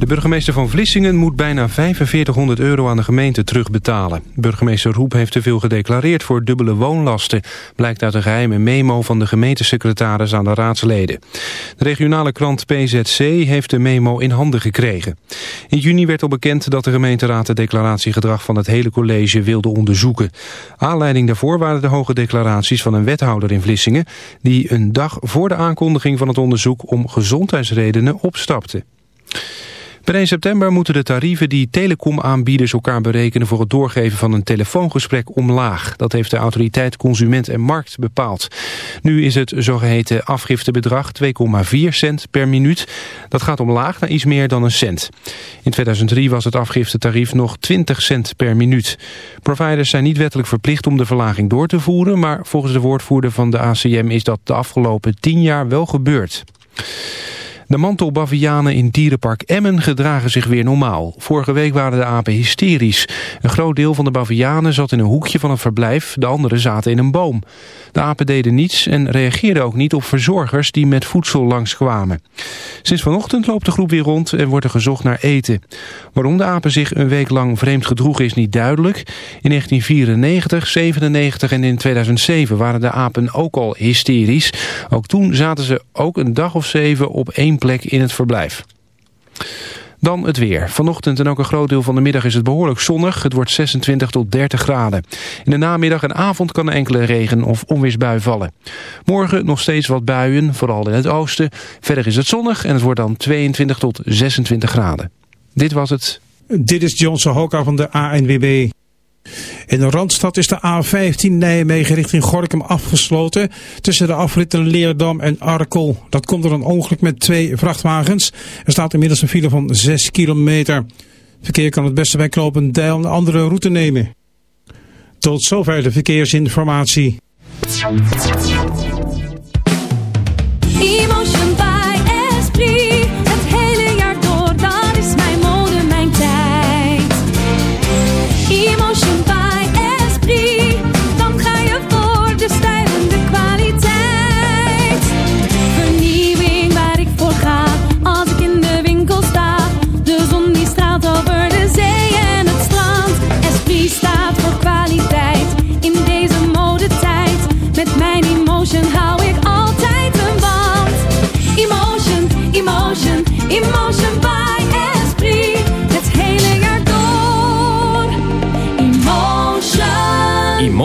De burgemeester van Vlissingen moet bijna 4500 euro aan de gemeente terugbetalen. Burgemeester Roep heeft te veel gedeclareerd voor dubbele woonlasten... blijkt uit een geheime memo van de gemeentesecretaris aan de raadsleden. De regionale krant PZC heeft de memo in handen gekregen. In juni werd al bekend dat de gemeenteraad het declaratiegedrag van het hele college wilde onderzoeken. Aanleiding daarvoor waren de hoge declaraties van een wethouder in Vlissingen... die een dag voor de aankondiging van het onderzoek om gezondheidsredenen opstapte. Per 1 september moeten de tarieven die telecomaanbieders elkaar berekenen voor het doorgeven van een telefoongesprek omlaag. Dat heeft de autoriteit Consument en Markt bepaald. Nu is het zogeheten afgiftebedrag 2,4 cent per minuut. Dat gaat omlaag naar iets meer dan een cent. In 2003 was het afgiftetarief nog 20 cent per minuut. Providers zijn niet wettelijk verplicht om de verlaging door te voeren, maar volgens de woordvoerder van de ACM is dat de afgelopen 10 jaar wel gebeurd. De mantelbavianen in dierenpark Emmen gedragen zich weer normaal. Vorige week waren de apen hysterisch. Een groot deel van de bavianen zat in een hoekje van het verblijf, de anderen zaten in een boom. De apen deden niets en reageerden ook niet op verzorgers die met voedsel langskwamen. Sinds vanochtend loopt de groep weer rond en wordt er gezocht naar eten. Waarom de apen zich een week lang vreemd gedroegen is niet duidelijk. In 1994, 97 en in 2007 waren de apen ook al hysterisch. Ook toen zaten ze ook een dag of zeven op één plek in het verblijf. Dan het weer. Vanochtend en ook een groot deel van de middag is het behoorlijk zonnig. Het wordt 26 tot 30 graden. In de namiddag en avond kan enkele regen- of onweersbui vallen. Morgen nog steeds wat buien, vooral in het oosten. Verder is het zonnig en het wordt dan 22 tot 26 graden. Dit was het. Dit is Johnson Hoka van de ANWB. In de Randstad is de A15 Nijmegen richting Gorkum afgesloten tussen de afritten Leerdam en Arkel. Dat komt door een ongeluk met twee vrachtwagens. Er staat inmiddels een file van 6 kilometer. Verkeer kan het beste bij knopen Deil een andere route nemen. Tot zover de verkeersinformatie.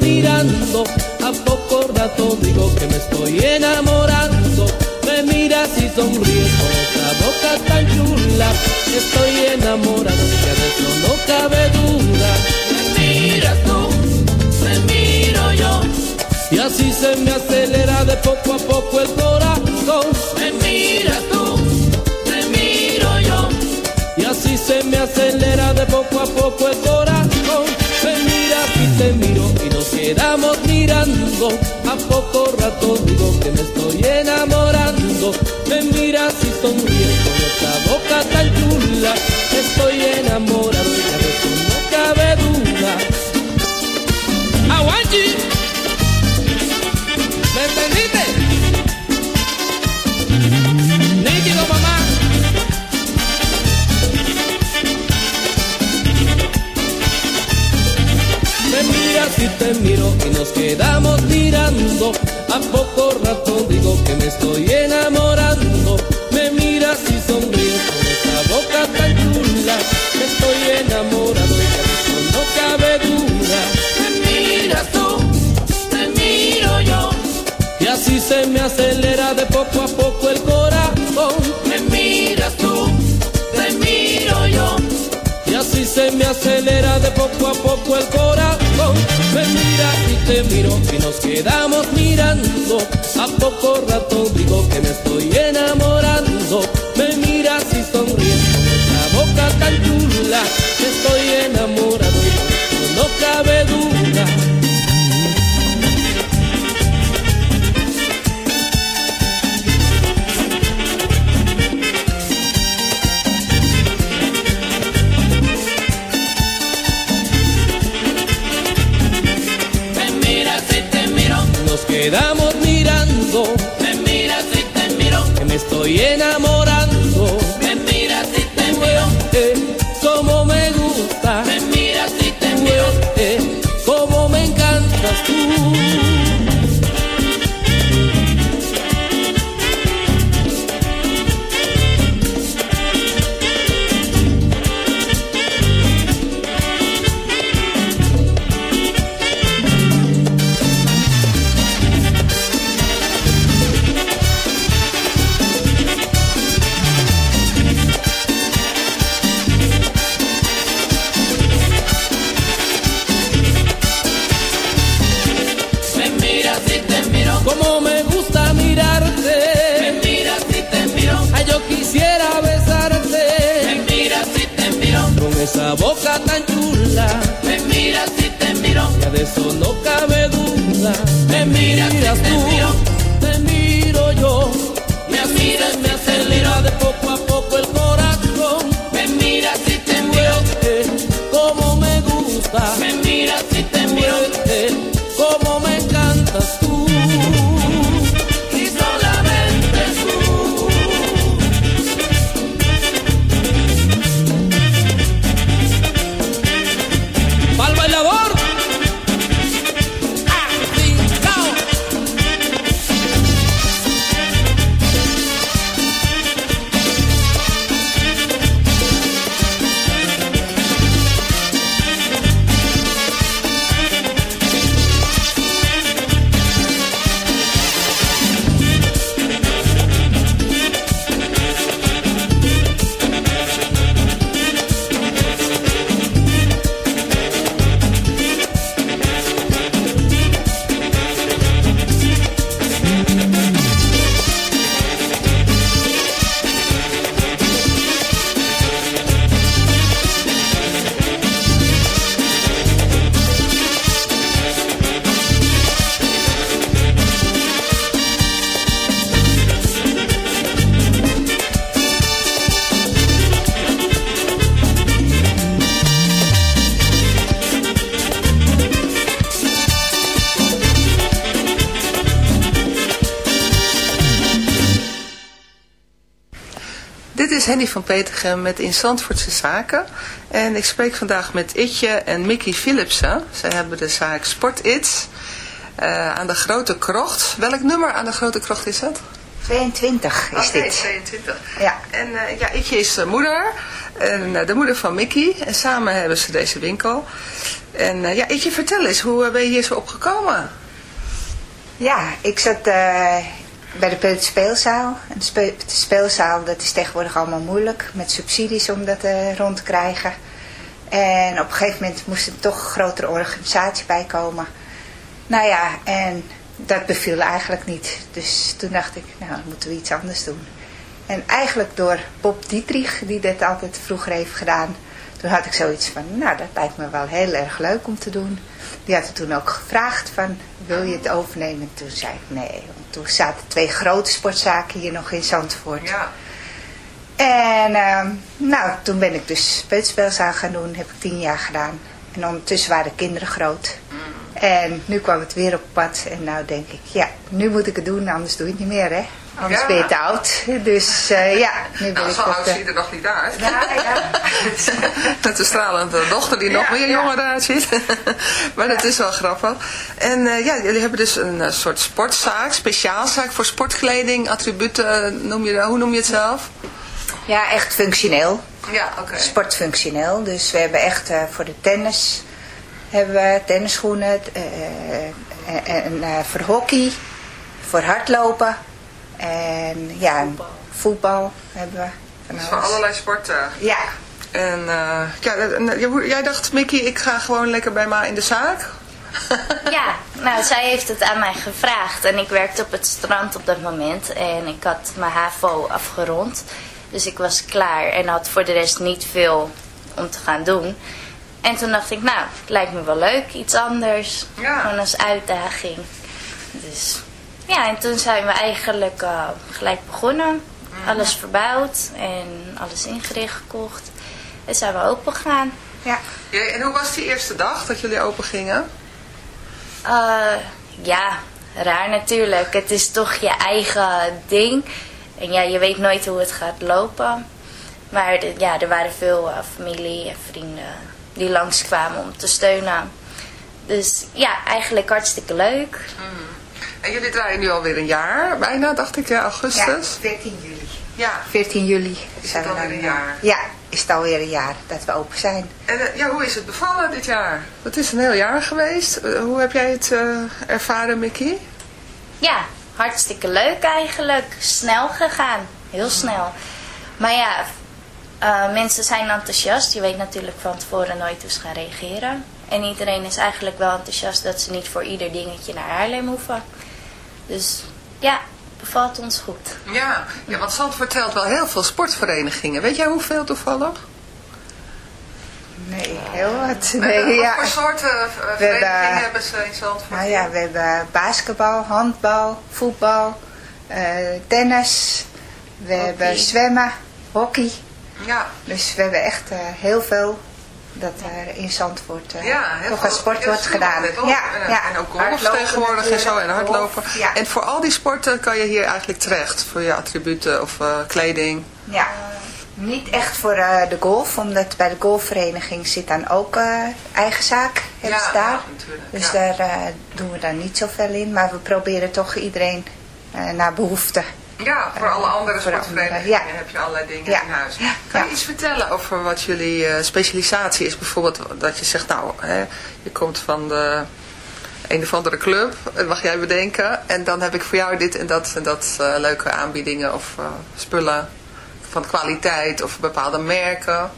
Mirando, a poco rato digo que me estoy enamorando. Me miras y sonríes con esa boca tan chula. Estoy enamorado, ya de eso no cabe duda. Me miras tú, me miro yo. Y así se me acelera de poco a poco el corazón. Me miras tú, me miro yo. Y así se me acelera de poco a poco el corazón. Te miro y nos quedamos mirando. A poco rato digo que me estoy enamorando. Me miras y sonríes con esa boca tan chula. Estoy enamorado y ya eso no cabe duda. ¿Me entendiste? Miro y nos quedamos mirando. A poco rato digo que me estoy enamorando. Me miras y sonríes con esa boca tan chula. Estoy enamorado y eso no cabe duda. Me miras tú, te miro yo. Y así se me acelera de poco a poco el corazón. Me miras tú, te miro yo. Y así se me acelera de poco a poco el corazón. Miro y nos quedamos mirando. A poco rato digo que me estoy enamorando. Henny van Petergem met In Zandvoortse Zaken. En ik spreek vandaag met Itje en Mickey Philipsen. Zij hebben de zaak Sport Its eh, aan de Grote Krocht. Welk nummer aan de Grote Krocht is het? 22 is Oké, dit. 22. Ja. En eh, ja, Itje is de moeder. En eh, de moeder van Mickey. En samen hebben ze deze winkel. En ja, Itje, vertel eens, hoe ben je hier zo opgekomen? Ja, ik zat bij de peuterspeelzaal. En de spe- de speelzaal, dat is tegenwoordig allemaal moeilijk. Met subsidies om dat eh, rond te krijgen. En op een gegeven moment moest er toch een grotere organisatie bij komen. Nou ja, en dat beviel eigenlijk niet. Dus toen dacht ik, nou, dan moeten we iets anders doen. En eigenlijk door Bob Dietrich, die dat altijd vroeger heeft gedaan. Toen had ik zoiets van, nou, dat lijkt me wel heel erg leuk om te doen. Die had er toen ook gevraagd van, wil je het overnemen? En toen zei ik nee. Toen zaten twee grote sportzaken hier nog in Zandvoort. Ja. En ehm, nou, toen ben ik dus peuterspeelzaal gaan doen. Heb ik tien jaar gedaan. En ondertussen waren de kinderen groot. En nu kwam het weer op pad. En nou denk ik, ja, nu moet ik het doen. Anders doe je het niet meer, hè. Anders Ja. ben je te oud. Dus eh, ja, nu ben Nou, ik zo oud zie je er nog niet uit. Ja, ja. Met de stralende dochter die nog meer jonger uitziet. maar dat is wel grappig. En eh, ja, jullie hebben dus een eh, soort sportzaak, speciaalzaak voor sportkleding, attributen, noem je, dat- hoe noem je het zelf? ja, echt functioneel. Ja, oké. sportfunctioneel. Dus we hebben echt voor de tennis hebben we tennisschoenen en voor hockey, voor hardlopen en ja, voetbal hebben we. Van Dus allerlei sporten. Ja, En eh, ja, eh, hoe- jij dacht, Mickey, ik ga gewoon lekker bij Ma in de zaak. Ja, nou, zij heeft het aan mij gevraagd. En ik werkte op het strand op dat moment. En ik had mijn HAVO afgerond. Dus ik was klaar en had voor de rest niet veel om te gaan doen. En toen dacht ik, nou, het lijkt me wel leuk. Iets anders. Ja. Gewoon als uitdaging. Dus ja, en toen zijn we eigenlijk eh, gelijk begonnen. Alles verbouwd en alles ingericht gekocht. En zijn we open gegaan. ja. Ja, en hoe was die eerste dag dat jullie open gingen? Eh, ja, raar natuurlijk. Het is toch je eigen ding. En ja, je weet nooit hoe het gaat lopen. Maar de- ja, er waren veel eh, familie en vrienden die langskwamen om te steunen. Dus ja, eigenlijk hartstikke leuk. En jullie draaien nu alweer een jaar, bijna, dacht ik, ja, ja, augustus. 14 juli. Ja. 14 juli Is zijn het we alweer een jaar? Ja, is het alweer een jaar dat we open zijn. En eh, ja, hoe is het bevallen dit jaar? Het is een heel jaar geweest. Eh, hoe heb jij het eh, ervaren, Mickey? Ja, hartstikke leuk eigenlijk. Snel gegaan. Heel snel. Maar ja, eh, mensen zijn enthousiast. Je weet natuurlijk van tevoren nooit hoe ze gaan reageren. En iedereen is eigenlijk wel enthousiast dat ze niet voor ieder dingetje naar Haarlem hoeven. Dus ja, bevalt ons goed. Ja, ja want Zandvoort telt wel heel veel sportverenigingen. Weet jij hoeveel toevallig? Nee, heel wat. Nee, Nee, wat ja. voor soorten eh, We verenigingen hebben- hebben ze in Zandvoort? Nou ja, we hebben basketbal, handbal, voetbal, eh, tennis. We hebben zwemmen, hockey. Ja, Dus we hebben echt eh, heel veel dat er in Zandvoort eh ja veel- aan sport wordt gedaan. Ja, en, ja. en ook golf tegenwoordig en zo en hardlopen. golf, Ja. En voor al die sporten kan je hier eigenlijk terecht. Voor je attributen of eh, kleding. ja. Niet echt voor eh, de golf, omdat bij de golfvereniging zit dan ook eh, eigen zaak. Hebben Ja, ze daar. Dus daar eh, doen we dan niet zoveel in. Maar we proberen toch iedereen eh, naar behoefte. Ja, voor alle andere sportverenigingen ja. heb je allerlei dingen Ja. in huis. Kan je iets vertellen over wat jullie eh, specialisatie is? Bijvoorbeeld dat je zegt, nou, hè, je komt van de een of andere club, dat mag jij bedenken. En dan heb ik voor jou dit en dat en dat eh, leuke aanbiedingen of eh, spullen van kwaliteit of bepaalde merken.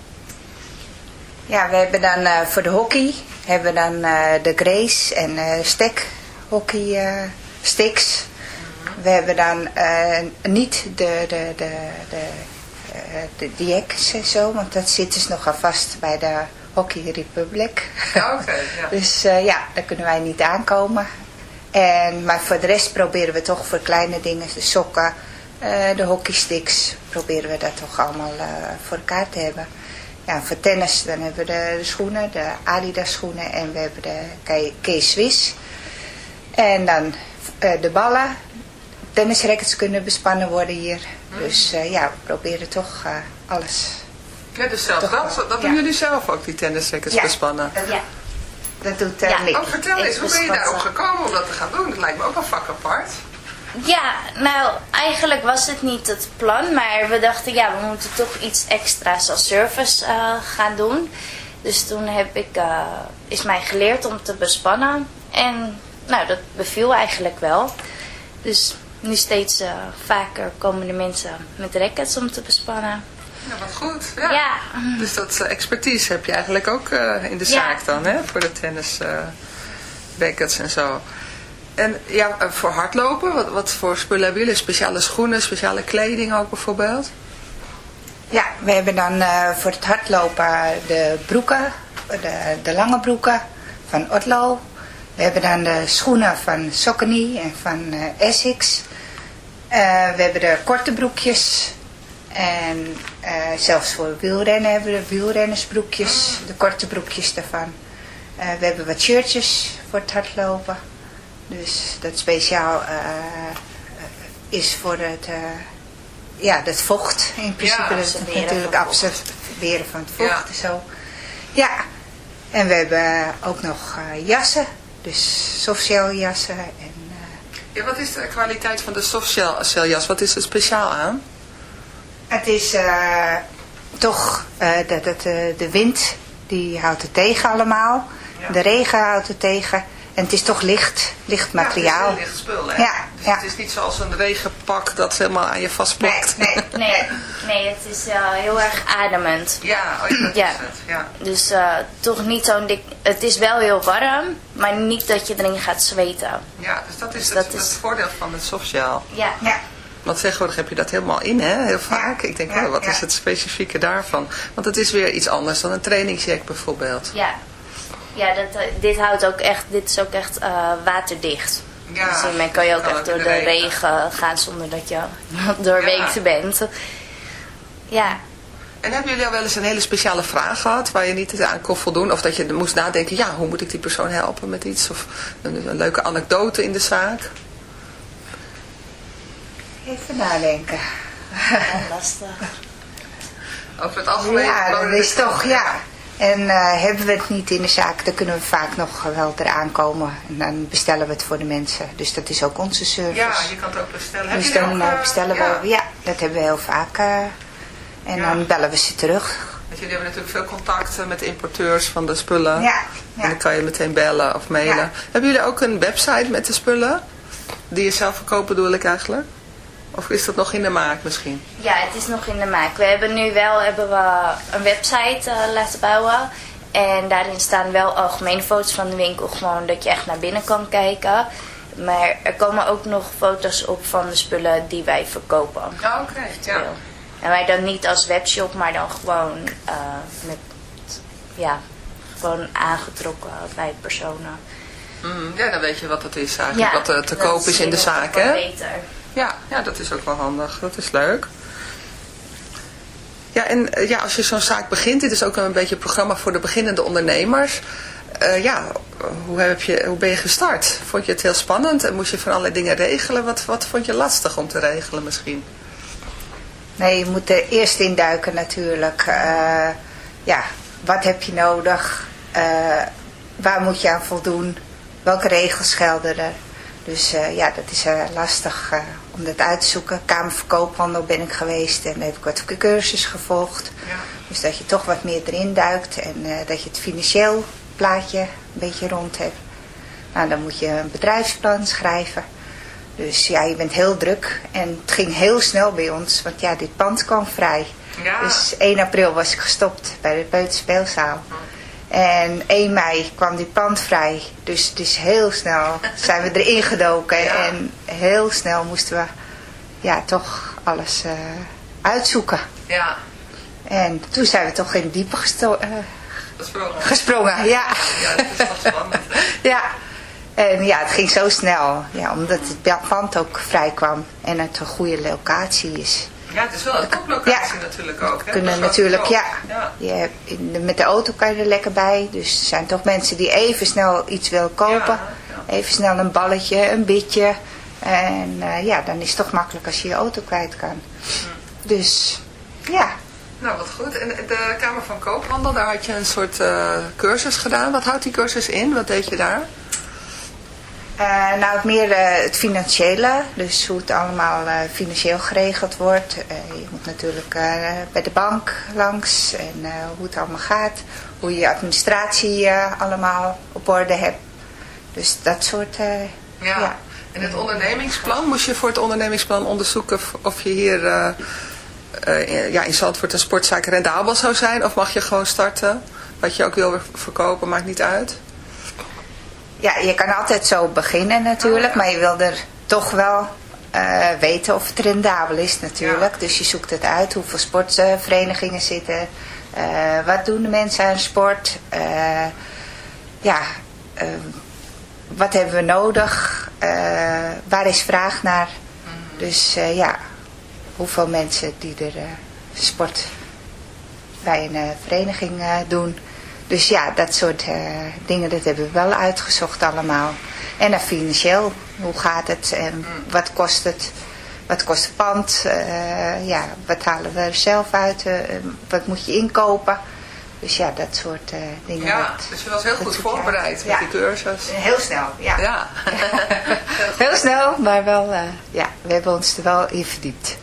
Ja, we hebben dan eh, voor de hockey hebben we dan eh, de Grace en eh stek hockey eh, sticks. We hebben dan eh, niet de, de, de, de, eh, de DX en zo, want dat zit dus nogal vast bij de Hockey Republic. Ja, oké, ja. dus eh, ja, daar kunnen wij niet aankomen. En, maar voor de rest proberen we toch voor kleine dingen, de sokken, eh, de hockeysticks, proberen we dat toch allemaal voor elkaar te hebben. Ja, voor tennis dan hebben we de, de schoenen, de Adidas schoenen en we hebben de K-Swiss. En dan de ballen, tennisrackets kunnen bespannen worden hier. Dus eh, ja, we proberen toch eh, alles. Ja, dus zelf Toch dat, dat ja. doen jullie zelf ook, die tennisrackets Ja. bespannen. Ja. dat doet eh Ja. Oh, vertel eens, hoe ben je daarop gekomen om dat te gaan doen? Dat lijkt me ook een vak apart. Ja, nou, eigenlijk was het niet het plan, maar we dachten, ja, we moeten toch iets extra's als service eh, gaan doen. Dus toen heb ik, eh, is mij geleerd om te bespannen. En nou, dat beviel eigenlijk wel. Dus nu steeds eh, vaker komen de mensen met rackets om te bespannen. Ja, wat goed. Ja. Ja. Dus dat eh, expertise heb je eigenlijk ook eh, in de Ja. zaak dan, hè? Voor de tennis eh rackets en zo. En ja, voor hardlopen, wat, wat voor spullen hebben jullie? Speciale schoenen, speciale kleding ook bijvoorbeeld? Ja, we hebben dan eh, voor het hardlopen de broeken, de, de lange broeken van Otlo. We hebben dan de schoenen van Saucony en van eh, Essex. Eh, we hebben de korte broekjes. En eh, zelfs voor wielrennen hebben we de wielrennersbroekjes, de korte broekjes daarvan. Eh, we hebben wat shirtjes voor het hardlopen. Dus dat speciaal is voor het, ja, het vocht in principe. Ja, dat natuurlijk absorberen van het vocht Ja. en zo. Ja, en we hebben ook nog jassen. Dus softshell jassen. En, Ja, wat is de kwaliteit van de softshelljas? Wat is er speciaal aan? het is eh, toch eh, dat de wind, die houdt het tegen allemaal. De regen houdt het tegen. En het is toch licht, licht materiaal. Ja, het is licht spul, hè? Ja, dus ja. het is niet zoals een regenpak dat helemaal aan je vastplakt. Nee, Nee, nee het is eh, heel erg ademend. Ja, oh, dat Ja. het. Ja. Dus eh, toch niet zo'n dik... Het is wel heel warm, maar niet dat je erin gaat zweten. ja, dus dat is, Dat het, is- het voordeel van het softshell. Ja. Ja. Want tegenwoordig heb je dat helemaal in, hè? Heel vaak. Ik denk, Ja, oh, wat ja. is het specifieke daarvan? Want het is weer iets anders dan een trainingsjack bijvoorbeeld. Ja, ja dat, eh, dit houdt ook echt, dit is ook echt eh, waterdicht. Ja, dus hiermee kan je ook echt door de regen. gaan zonder dat je doorweekt bent. Ja, En hebben jullie al wel eens een hele speciale vraag gehad waar je niet aan kon voldoen? Of dat je moest nadenken, ja, hoe moet ik die persoon helpen met iets? Of een, een leuke anekdote in de zaak? Even nadenken. lastig. Over het algemeen? Ja, dat is toch, ja. En eh, hebben we het niet in de zaak, dan kunnen we vaak nog wel eraan komen. En dan bestellen we het voor de mensen. Dus dat is ook onze service. Ja, je kan het ook bestellen. Dus dan ook, eh, eh, bestellen ja. we, ja, dat hebben we heel vaak. en Ja. dan bellen we ze terug. Want jullie hebben natuurlijk veel contacten met importeurs van de spullen. Ja, ja. En dan kan je meteen bellen of mailen. Ja. Hebben jullie ook een website met de spullen? Die je zelf verkoopt bedoel ik eigenlijk? Of is dat nog in de maak misschien? Ja, het is nog in de maak. We hebben nu wel hebben we een website eh, laten bouwen. En daarin staan wel algemene foto's van de winkel. Gewoon dat je echt naar binnen kan kijken. Maar er komen ook nog foto's op van de spullen die wij verkopen. Ja, oké. Ja. En wij dan niet als webshop, maar dan gewoon eh, met, ja, gewoon aangetrokken bij personen. Mm, ja, dan weet je wat het is eigenlijk. Ja, wat er te koop is in de zaak, hè? beter. Ja, ja, dat is ook wel handig. Dat is leuk. Ja, en eh, ja, als je zo'n zaak begint, dit is ook een beetje een programma voor de beginnende ondernemers. Eh, ja, hoe, heb je, hoe ben je gestart? Vond je het heel spannend en moest je van allerlei dingen regelen? Wat, wat vond je lastig om te regelen misschien? Nee, je moet er eerst induiken natuurlijk. Eh, ja, wat heb je nodig? Waar moet je aan voldoen? Welke regels gelden er? Dus ja, dat is lastig om dat uit te zoeken. Kamerverkoophandel ben ik geweest en heb ik wat cursus gevolgd. Dus dat je toch wat meer erin duikt en eh, dat je het financieel plaatje een beetje rond hebt. Nou, dan moet je een bedrijfsplan schrijven. Dus ja, je bent heel druk. En het ging heel snel bij ons, want ja, dit pand kwam vrij. Ja. Dus 1 april was ik gestopt bij de Peuterspeelzaal. En 1 mei kwam dit pand vrij. Dus, dus heel snel zijn we erin gedoken. Ja. En heel snel moesten we ja, toch alles eh, uitzoeken. Ja, En toen zijn we toch in diepe gesto- eh, gesprongen. gesprongen. Ja. Ja, dat is wel spannend. Ja. En ja, het ging zo snel. Ja, omdat het pand ook vrij kwam. En het een goede locatie is. Ja, het is wel een toplocatie natuurlijk ook. Hè? Kunnen natuurlijk, ja. ja. Je hebt in de- met de auto kan je er lekker bij. Dus er zijn toch mensen die even snel iets willen kopen. Even snel een balletje, een bitje. En eh, ja, dan is het toch makkelijk als je je auto kwijt kan. Dus ja, Nou, wat goed. En de Kamer van Koophandel, daar had je een soort eh, cursus gedaan. Wat houdt die cursus in? Wat deed je daar? Eh, nou, het meer eh, het financiële, dus hoe het allemaal eh, financieel geregeld wordt. Je moet natuurlijk bij de bank langs en hoe het allemaal gaat. Hoe je administratie allemaal op orde hebt. Dus dat soort, Ja. ja. En het ondernemingsplan, moest je voor het ondernemingsplan onderzoeken of- je hier in- ja, in Zandvoort een sportzaak rendabel zou zijn? Of mag je gewoon starten? Wat je ook wil verkopen, maakt niet uit. Ja, je kan altijd zo beginnen natuurlijk, maar je wil er toch wel eh, weten of het rendabel is natuurlijk. Dus je zoekt het uit, hoeveel sportverenigingen zitten, eh, wat doen de mensen aan sport, eh, ja, wat hebben we nodig, waar is vraag naar. Dus eh, ja, hoeveel mensen die er sport bij een vereniging doen. Dus ja, dat soort eh, dingen, dat hebben we wel uitgezocht allemaal. En dan financieel, hoe gaat het en wat kost het? Wat kost het pand? Eh, ja, wat halen we er zelf uit? Eh, wat moet je inkopen? Dus ja, dat soort dingen. Ja, dat- dus je was heel goed voorbereid met Ja. die cursus. Heel snel, ja. Ja. Heel snel, maar wel, ja, we hebben ons er wel in verdiept.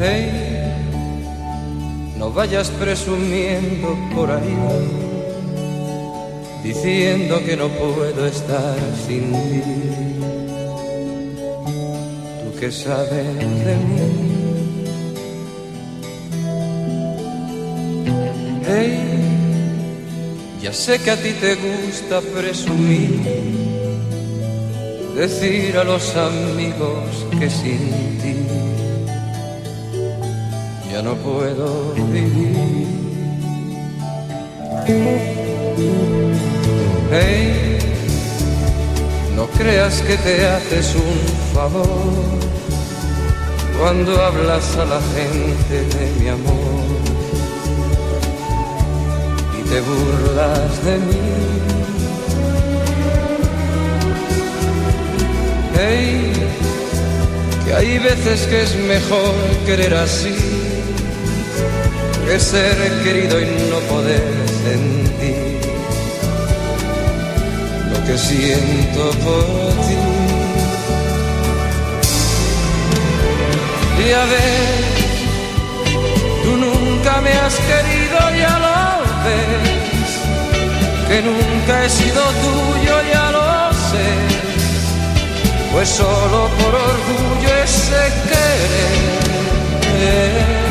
Hey, no vayas presumiendo por ahí, diciendo que no puedo estar sin ti. Tú que sabes de mí. Hey, ya sé que a ti te gusta presumir, decir a los amigos que sin ti ya no puedo vivir. Hey, no creas que te haces un favor cuando hablas a la gente de mi amor y te burlas de mí. Hey, que hay veces que es mejor querer así ser querido y no poder sentir lo que siento por ti. Y a ver, tú nunca me has querido, ya lo ves, que nunca he sido tuyo, ya lo sé, pues solo por orgullo ese querer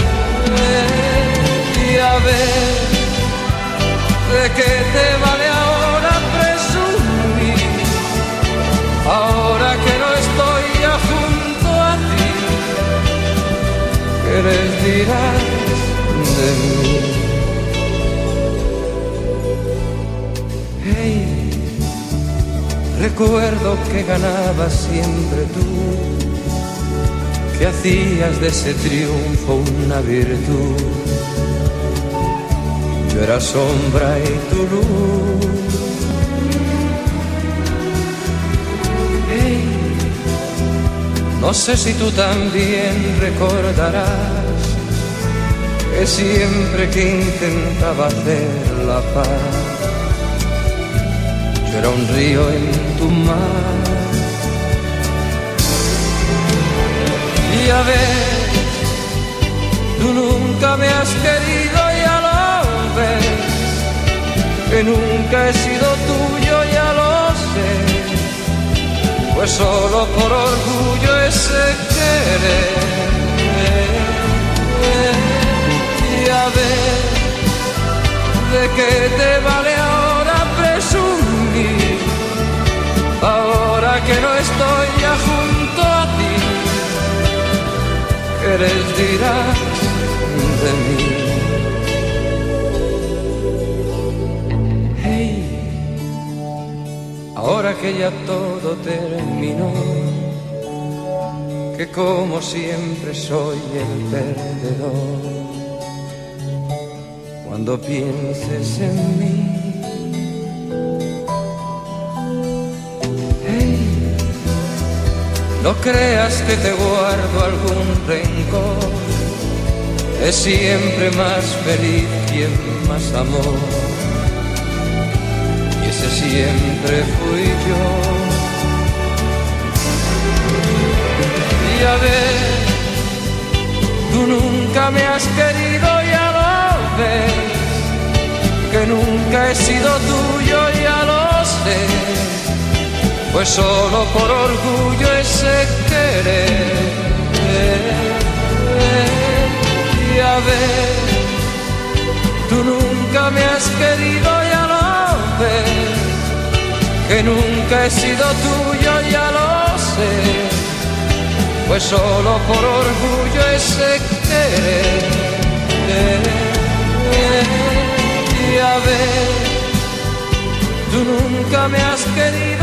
de qué te vale ahora presumir ahora que no estoy ya junto a ti ¿qué les dirás de mí? Hey, recuerdo que ganabas siempre tú que hacías de ese triunfo una virtud. Yo era sombra y tu luz. Hey, no sé si tú también recordarás que siempre que intentaba hacer la paz, yo era un río en tu mar. Y a ver, tú nunca me has querido, que nunca he sido tuyo, ya lo sé, pues solo por orgullo ese querer. A ver, ¿de qué te vale ahora presumir? Ahora que no estoy ya junto a ti ¿qué les dirás de mí? Que ya todo terminó, que como siempre soy el perdedor. cuando pienses en mí. No creas que te guardo algún rencor, es siempre más feliz quien más amor. Siempre fui yo. Y a ver, tú nunca me has querido, ya lo ves, que nunca he sido tuyo, ya lo sé, pues solo por orgullo ese querer. Y a ver, tú nunca me has querido, ya lo ves, que nunca he sido tuyo, ya lo sé pues solo por orgullo ese querer. Y a ver, tú nunca me has querido,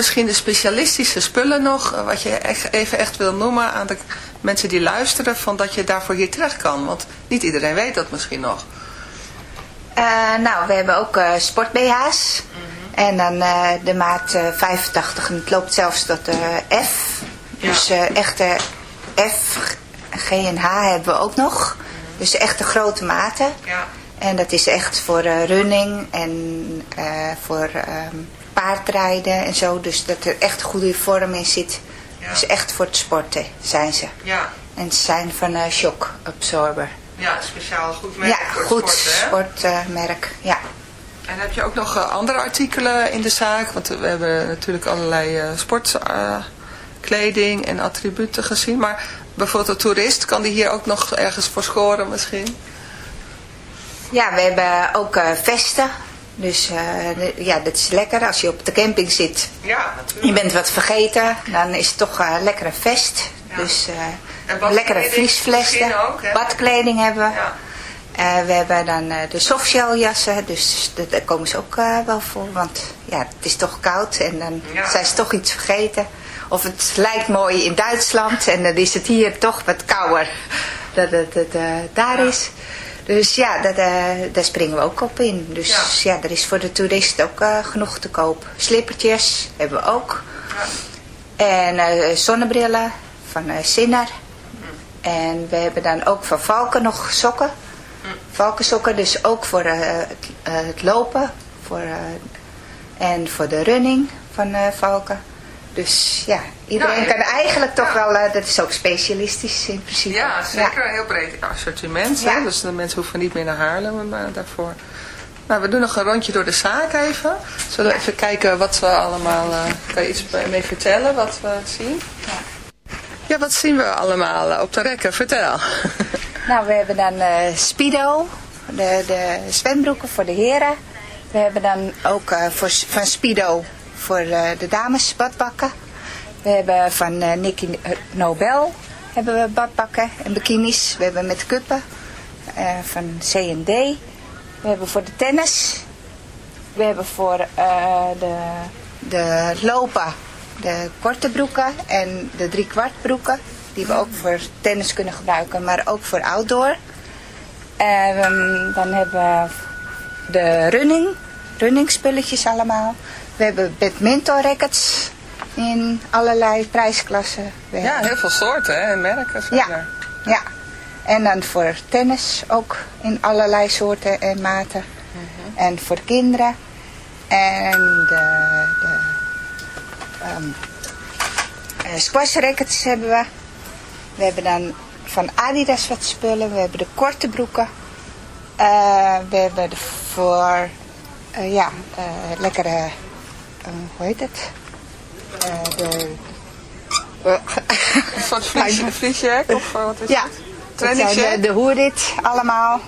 misschien de specialistische spullen nog, eh, wat je echt, even echt wil noemen aan de mensen die luisteren, van dat je daarvoor hier terecht kan? Want niet iedereen weet dat misschien nog. Eh, nou, we hebben ook eh, sport-BH's. En dan de maat eh, 85 en het loopt zelfs tot F. Dus echte F, G en H hebben we ook nog. Dus echte grote maten. Ja. En dat is echt voor running en voor ehm, paardrijden en zo. Dus dat er echt goede vorm in zit. Dus echt voor het sporten zijn ze. Ja. En ze zijn van eh, Shock Absorber. Ja, speciaal goed merk Ja, voor het goed sportmerk. ja. En heb je ook nog eh, andere artikelen in de zaak? Want we hebben natuurlijk allerlei sportkleding en attributen gezien. Maar bijvoorbeeld een toerist, kan die hier ook nog ergens voor scoren misschien? Ja, we hebben ook eh, vesten. Dus eh, ja, dat is lekker. Als je op de camping zit, Ja, natuurlijk. je bent wat vergeten, dan is het toch eh, lekker een vest. Dus eh, badkleding lekkere hè? Badkleding hebben we. We hebben dan de softsheljassen, dus dat- daar komen ze ook wel voor. Want ja, het is toch koud en dan Ja. zijn ze toch iets vergeten. Of het lijkt mooi in Duitsland en dan is het hier toch wat kouder dat het, daar is. Dus ja, dat, eh, daar springen we ook op in. Dus ja, er is voor de toerist ook eh, genoeg te koop. Slippertjes hebben we ook. En eh, zonnebrillen van Sinner. En we hebben dan ook van Valken nog sokken. Valkensokken, dus ook voor het, het lopen. Voor, en voor de running van Valken. Dus ja, iedereen Ja, kan ja. eigenlijk toch wel, eh, dat is ook specialistisch in principe. Ja, zeker. Een heel breed assortiment. Ja. Hè? Dus de mensen hoeven niet meer naar Haarlem eh, daarvoor. Nou, we doen nog een rondje door de zaak even. Zullen we even kijken wat we allemaal... eh, kan je iets mee vertellen wat we zien? Ja, wat zien we allemaal op de rekken? Vertel. Nou, we hebben dan eh, Speedo, de, de zwembroeken voor de heren. We hebben dan ook voor, van Speedo voor de dames badbakken. We hebben van eh Nicky Nobel hebben we badbakken en bikinis. We hebben met kuppen eh, van C&D. We hebben voor de tennis. We hebben voor eh, de, de lopen de korte broeken en de drie kwart broeken. Die we ook voor tennis kunnen gebruiken, maar ook voor outdoor. Ehm, dan hebben we de running, running spulletjes allemaal. We hebben badminton rackets in allerlei prijsklassen. Ja, heel veel soorten hè, en merken. zijn ja, er. ja. En dan voor tennis ook in allerlei soorten en maten. En voor de kinderen. En de, de ehm eh, squash rackets hebben we. We hebben dan van Adidas wat spullen. We hebben de korte broeken. Eh, we hebben de voor, eh, ja, lekkere, hoe heet het? De, Een soort of eh, wat is ja, het? Trainingsjack? de, de hoerit allemaal.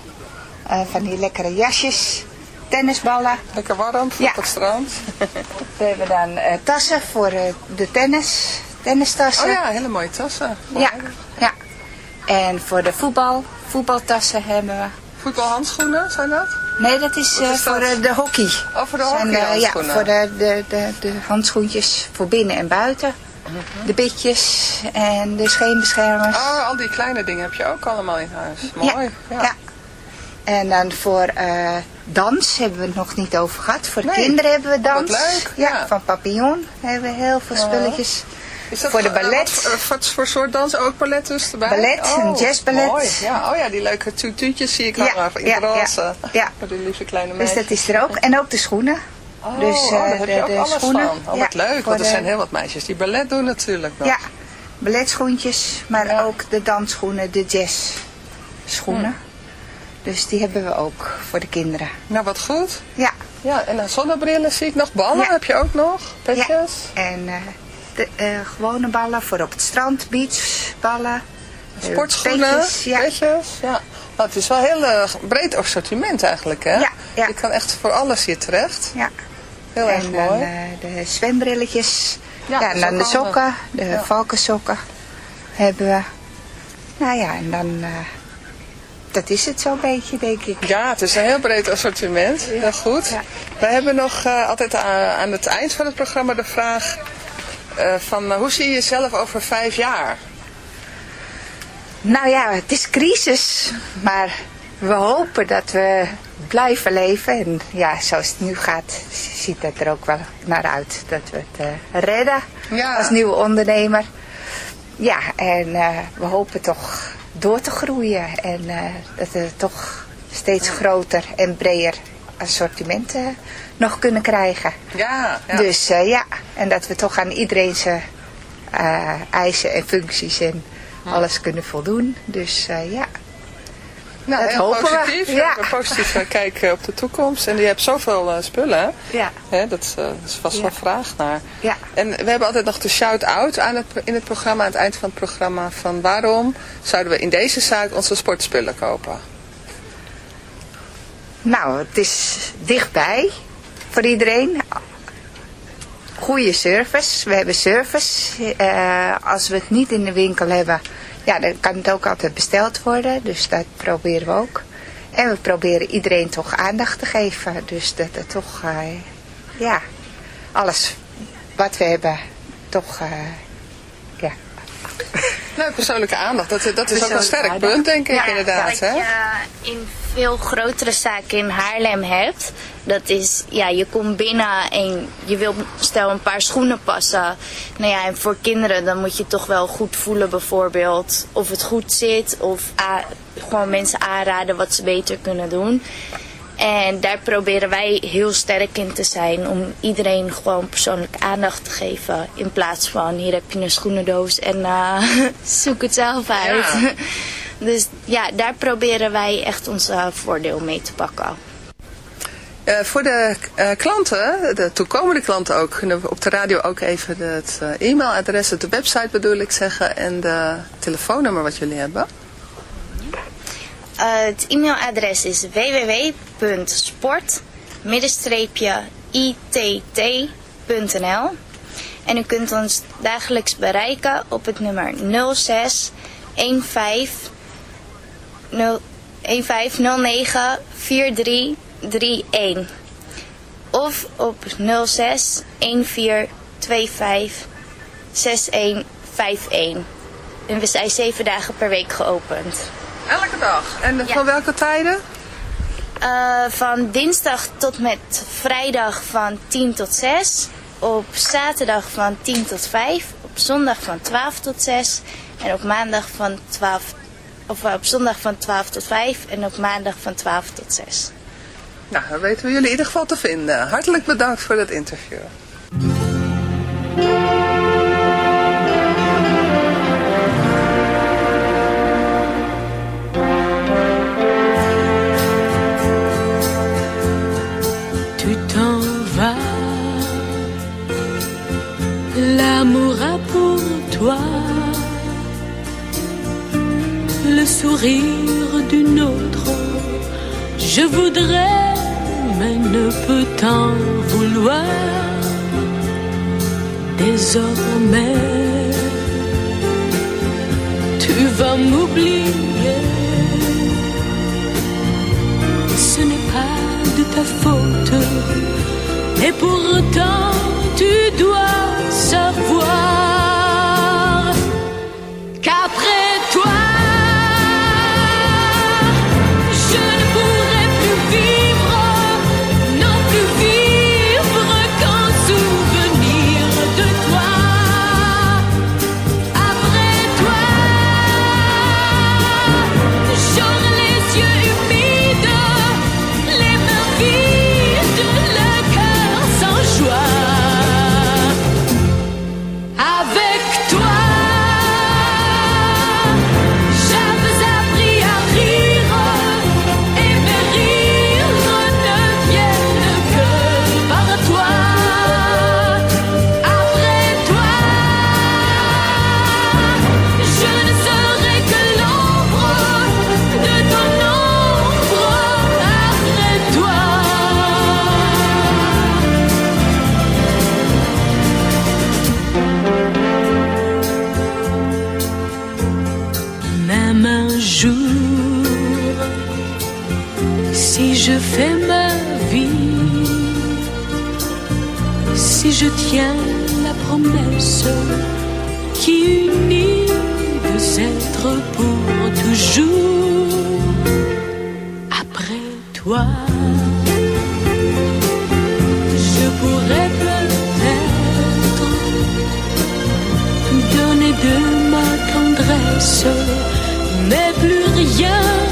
Eh, van die lekkere jasjes. Tennisballen. Lekker warm voor op het strand. We hebben dan eh, tassen voor de tennis. Tennistassen. Oh ja, hele mooie tassen. Ja, ja. En voor de voetbal. Voetbaltassen hebben we. Voetbalhandschoenen, zijn dat? Nee, dat is, eh, voor eh, de hockey. Oh, voor de Zijn, eh, ja, voor de, de, de, de handschoentjes voor binnen en buiten. De bitjes en de scheenbeschermers. Oh, al die kleine dingen heb je ook allemaal in huis. Mooi. Ja. ja. En dan voor dans hebben we het nog niet over gehad. Voor de Nee. kinderen hebben we dans. wat leuk, Ja, ja. van Papillon hebben we heel veel Oh. spulletjes. Voor de eh, ballet. Wat, wat voor soort dans? Ook ballet dus erbij? Ballet, oh, een jazzballet. Mooi. Ja, oh ja, die leuke tutuutjes zie ik Ja, hangen in ja, roze. ja. Voor die lieve kleine Dus meisjes. dat is er ook. En ook de schoenen. Oh, dus, oh, eh, daar heb de, je ook de alles schoenen. van. Oh, wat Ja, leuk, want er de- zijn heel wat meisjes die ballet doen natuurlijk nog. Ja, balletschoentjes, maar ook de dansschoenen, de jazzschoenen. Hm. Dus die hebben we ook voor de kinderen. Nou, wat goed. Ja. Ja, en dan zonnebrillen zie ik nog. Ballen heb je ook nog? Petjes? Ja. En eh, de eh, gewone ballen voor op het strand, beachballen. Sportschoenen, petjes, ja. petjes. Ja. Nou, het is wel een heel eh, breed assortiment eigenlijk, hè? Ja, ja. Je kan echt voor alles hier terecht. Ja. Heel erg en dan mooi. eh, de zwembrilletjes. Ja, en dan de sokken, de Ja. valkensokken hebben we. Nou ja, en dan... dat is het zo'n beetje, denk ik. Ja, het is een heel breed assortiment. Heel goed. We hebben nog altijd aan het eind van het programma de vraag eh, van eh, hoe zie je jezelf over vijf jaar? Nou ja, het is crisis, maar we hopen dat we blijven leven. En ja, zoals het nu gaat, ziet het er ook wel naar uit dat we het eh, redden als nieuwe ondernemer. Ja, en we hopen toch door te groeien en dat we toch steeds groter en breder assortiment eh, nog kunnen krijgen. Ja, ja. Dus eh, ja, en dat we toch aan iedereen zijn eh, eisen en functies en alles kunnen voldoen. Dus eh, ja. Nou, dat heel hopen we. positief. Ja. Een positief eh, kijken op de toekomst. En je hebt zoveel spullen. Ja. Hè, dat, is vast wel vraag naar. Ja. En we hebben altijd nog de shout-out aan het, in het programma, aan het eind van het programma. Van waarom zouden we in deze zaak onze sportspullen kopen? Nou, het is dichtbij voor iedereen. Goede service. We hebben service. Eh, als we het niet in de winkel hebben, ja, dan kan het ook altijd besteld worden. Dus dat proberen we ook. En we proberen iedereen toch aandacht te geven. Dus dat er toch, eh, ja, alles wat we hebben, toch, eh, ja. Nou, persoonlijke aandacht, dat, dat is ook een sterk aandacht. punt, denk ik, Ja, inderdaad. Wat Hè? je in veel grotere zaken in Haarlem hebt, dat is, ja, je komt binnen en je wil stel een paar schoenen passen. Nou ja, en voor kinderen dan moet je toch wel goed voelen bijvoorbeeld of het goed zit of gewoon mensen aanraden wat ze beter kunnen doen. En daar proberen wij heel sterk in te zijn om iedereen gewoon persoonlijk aandacht te geven. In plaats van hier heb je een schoenendoos en eh, zoek het zelf uit. Ja. Dus ja, daar proberen wij echt ons eh, voordeel mee te pakken. Eh, voor de klanten, de toekomende klanten ook, kunnen we op de radio ook even het e-mailadres, de website bedoel ik zeggen, en de telefoonnummer wat jullie hebben. Eh, het e-mailadres is www.sport-itt.nl En u kunt ons dagelijks bereiken op het nummer 06 15 0 1509 4331 of op 06 1425 6151. En we zijn zeven dagen per week geopend. Elke dag. En van welke tijden? Eh, van dinsdag tot met vrijdag van 10 tot 6. Op zaterdag van 10 tot 5. Op zondag van 12 tot 6. En op maandag van 12 of eh, op zondag van 12 tot 5 en op maandag van 12 tot 6. Nou, dan weten we jullie in ieder geval te vinden. Hartelijk bedankt voor het interview. Le sourire d'une autre. Je voudrais, mais ne peux t'en vouloir. Désormais, tu vas m'oublier. Ce n'est pas de ta faute. Et pourtant, tu dois toujours après toi. Je pourrais peut-être donner de ma tendresse, mais plus rien.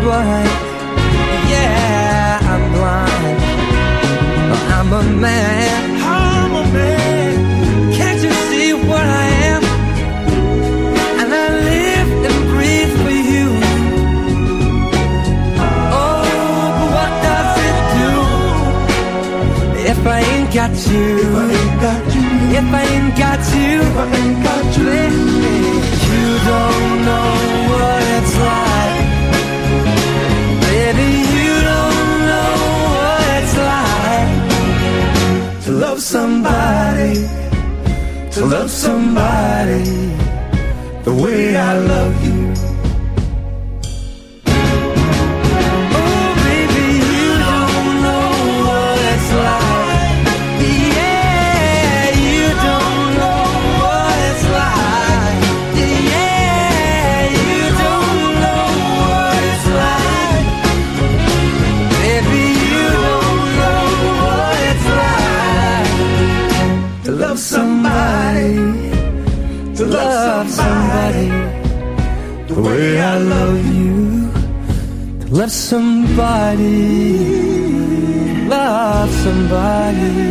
blind. Yeah, I'm blind. I'm a man. I'm a man. Can't you see what I am? And I live and breathe for you. Oh, but what does it do if I ain't got you? If I ain't got you. If I ain't got you. If I ain't got you. You don't know. love somebody the way I love somebody, love somebody.